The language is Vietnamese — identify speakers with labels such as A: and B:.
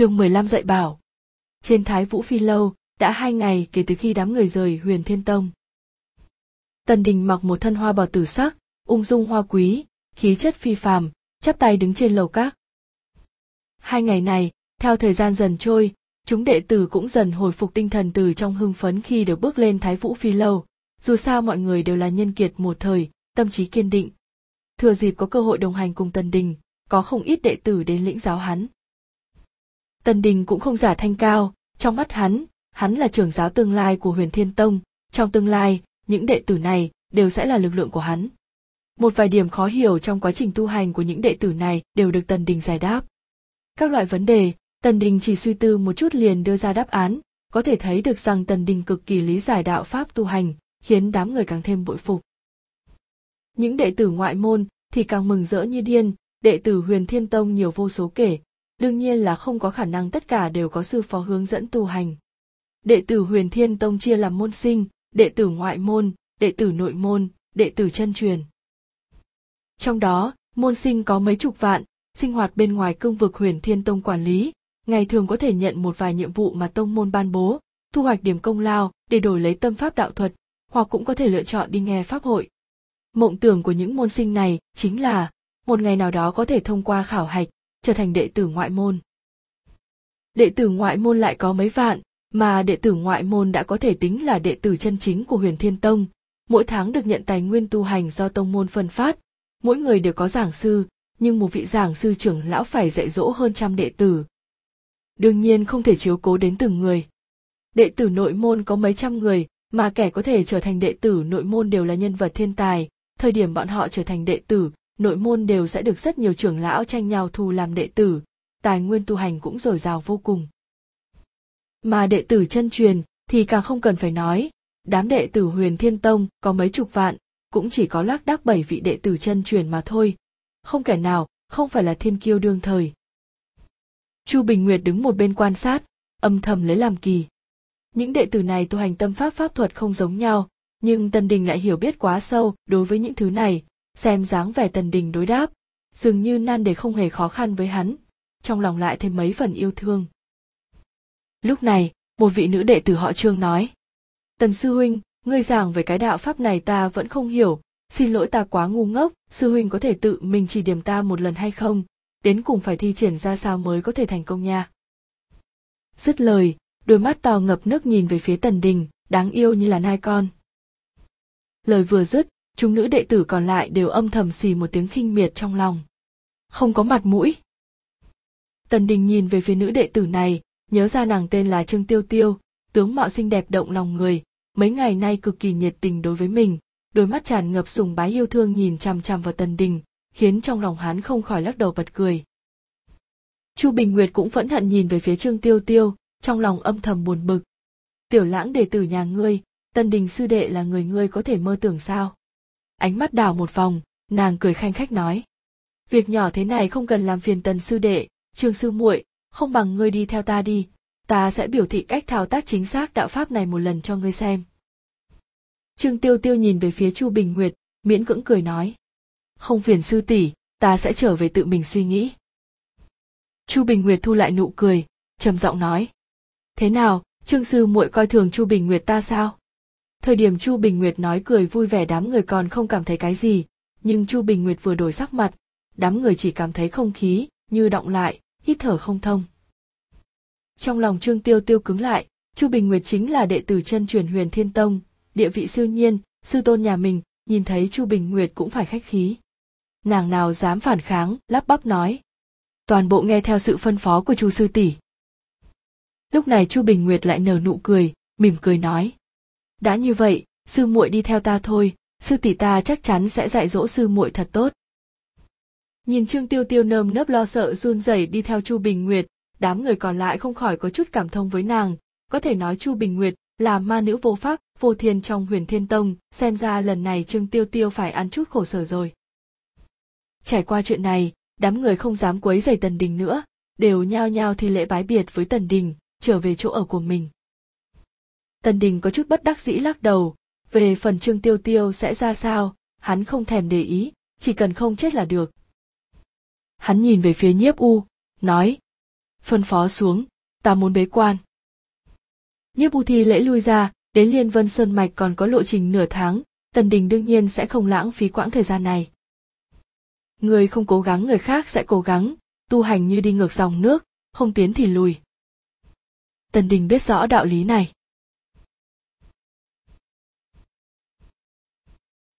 A: chương 15 dạy bảo. Trên Thái Vũ Phi Lâu, đã hai ngày kể từ khi đám người rời huyền thiên tông. Tần Đình mặc một thân hoa bào tử sắc, ung dung hoa quý, khí chất phi phàm, chắp tay đứng trên lầu các. Hai ngày này, theo thời gian dần trôi, chúng đệ tử cũng dần hồi phục tinh thần từ trong hưng phấn khi được bước lên Thái Vũ Phi Lâu. Dù sao mọi người đều là nhân kiệt một thời, tâm trí kiên định. Thừa dịp có cơ hội đồng hành cùng Tần Đình, có không ít đệ tử đến lĩnh giáo hắn. Tần Đình cũng không giả thanh cao, trong mắt hắn, hắn là trưởng giáo tương lai của huyền thiên tông, trong tương lai, những đệ tử này đều sẽ là lực lượng của hắn. Một vài điểm khó hiểu trong quá trình tu hành của những đệ tử này đều được Tần Đình giải đáp. Các loại vấn đề, Tần Đình chỉ suy tư một chút liền đưa ra đáp án, có thể thấy được rằng Tần Đình cực kỳ lý giải đạo pháp tu hành, khiến đám người càng thêm bội phục. Những đệ tử ngoại môn thì càng mừng rỡ như điên, đệ tử huyền thiên tông nhiều vô số kể, đương nhiên là không có khả năng tất cả đều có sư phó hướng dẫn tu hành. Đệ tử huyền thiên tông chia làm môn sinh, đệ tử ngoại môn, đệ tử nội môn, đệ tử chân truyền. Trong đó, môn sinh có mấy chục vạn, sinh hoạt bên ngoài cương vực huyền thiên tông quản lý, ngày thường có thể nhận một vài nhiệm vụ mà tông môn ban bố, thu hoạch điểm công lao để đổi lấy tâm pháp đạo thuật, hoặc cũng có thể lựa chọn đi nghe pháp hội. Mộng tưởng của những môn sinh này chính là một ngày nào đó có thể thông qua khảo hạch, trở thành đệ tử ngoại môn. Đệ tử ngoại môn lại có mấy vạn, mà đệ tử ngoại môn đã có thể tính là đệ tử chân chính của huyền thiên tông, mỗi tháng được nhận tài nguyên tu hành do tông môn phân phát, mỗi người đều có giảng sư, nhưng một vị giảng sư trưởng lão phải dạy dỗ hơn trăm đệ tử. Đương nhiên không thể chiếu cố đến từng người. Đệ tử nội môn có mấy trăm người, mà kẻ có thể trở thành đệ tử nội môn đều là nhân vật thiên tài, thời điểm bọn họ trở thành đệ tử, nội môn đều sẽ được rất nhiều trưởng lão tranh nhau thu làm đệ tử, tài nguyên tu hành cũng dồi dào vô cùng. Mà đệ tử chân truyền thì càng không cần phải nói, đám đệ tử huyền thiên tông có mấy chục vạn, cũng chỉ có lác đác bảy vị đệ tử chân truyền mà thôi, không kẻ nào không phải là thiên kiêu đương thời. Chu Bình Nguyệt đứng một bên quan sát, âm thầm lấy làm kỳ. Những đệ tử này tu hành tâm pháp pháp thuật không giống nhau, nhưng tân Đình lại hiểu biết quá sâu đối với những thứ này, xem dáng vẻ Tần Đình đối đáp, dường như nan đề không hề khó khăn với hắn, trong lòng lại thêm mấy phần yêu thương. Lúc này, một vị nữ đệ tử họ Trương nói: "Tần sư huynh, ngươi giảng về cái đạo pháp này ta vẫn không hiểu, xin lỗi ta quá ngu ngốc, sư huynh có thể tự mình chỉ điểm ta một lần hay không, đến cùng phải thi triển ra sao mới có thể thành công nha." Dứt lời, đôi mắt to ngập nước nhìn về phía Tần Đình, đáng yêu như là nai con lời vừa dứt chúng nữ đệ tử còn lại đều âm thầm xì một tiếng khinh miệt trong lòng. Không có mặt mũi. Tần đình nhìn về phía nữ đệ tử này, nhớ ra nàng tên là trương tiêu tiêu, tướng mạo xinh đẹp động lòng người, mấy ngày nay cực kỳ nhiệt tình đối với mình, đôi mắt tràn ngập sùng bái yêu thương nhìn chằm chằm vào tần đình, khiến trong lòng hắn không khỏi lắc đầu bật cười. Chu bình nguyệt cũng phẫn hận nhìn về phía trương tiêu tiêu, trong lòng âm thầm buồn bực. Tiểu lãng đệ tử nhà ngươi tân đình sư đệ là người ngươi có thể mơ tưởng sao? Ánh mắt đảo một vòng, nàng cười khanh khách nói. Việc nhỏ thế này không cần làm phiền tần sư đệ, trương sư muội, không bằng ngươi đi theo ta đi. Ta sẽ biểu thị cách thao tác chính xác đạo pháp này một lần cho ngươi xem. Trương tiêu tiêu nhìn về phía chu bình nguyệt, miễn cưỡng cười nói. Không phiền sư tỷ, ta sẽ trở về tự mình suy nghĩ. Chu bình nguyệt thu lại nụ cười, trầm giọng nói. Thế nào, trương sư muội coi thường chu bình nguyệt ta sao? Thời điểm chu bình nguyệt nói cười vui vẻ đám người còn không cảm thấy cái gì, nhưng chu bình nguyệt vừa đổi sắc mặt, đám người chỉ cảm thấy không khí như động lại, hít thở không thông. Trong lòng trương tiêu tiêu cứng lại, chu bình nguyệt chính là đệ tử chân truyền huyền thiên tông, địa vị siêu nhiên, sư tôn nhà mình, nhìn thấy chu bình nguyệt cũng phải khách khí. Nàng nào dám phản kháng, lắp bắp nói. Toàn bộ nghe theo sự phân phó của chu sư tỷ. Lúc này chu bình nguyệt lại nở nụ cười, mỉm cười nói đã như vậy, sư muội đi theo ta thôi, sư tỷ ta chắc chắn sẽ dạy dỗ sư muội thật tốt. Nhìn trương tiêu tiêu nơm nớp lo sợ run rẩy đi theo chu bình nguyệt, đám người còn lại không khỏi có chút cảm thông với nàng. Có thể nói chu bình nguyệt là ma nữ vô pháp, vô thiên trong huyền thiên tông, xem ra lần này trương tiêu tiêu phải ăn chút khổ sở rồi. Trải qua chuyện này, đám người không dám quấy giày tần đình nữa, đều nhao nhao thi lễ bái biệt với tần đình, trở về chỗ ở của mình. Tần Đình có chút bất đắc dĩ lắc đầu, về phần Trương Tiêu Tiêu sẽ ra sao, hắn không thèm để ý, chỉ cần không chết là được. Hắn nhìn về phía nhiếp u, nói, phân phó xuống ta muốn bế quan. Nhiếp u thi lễ lui ra đến liên vân sơn mạch còn có lộ trình nửa tháng tần đình đương nhiên sẽ không lãng phí quãng thời gian này. Người không cố gắng người khác sẽ cố gắng tu hành như đi ngược dòng nước không tiến thì lùi. Tần đình biết rõ đạo lý này.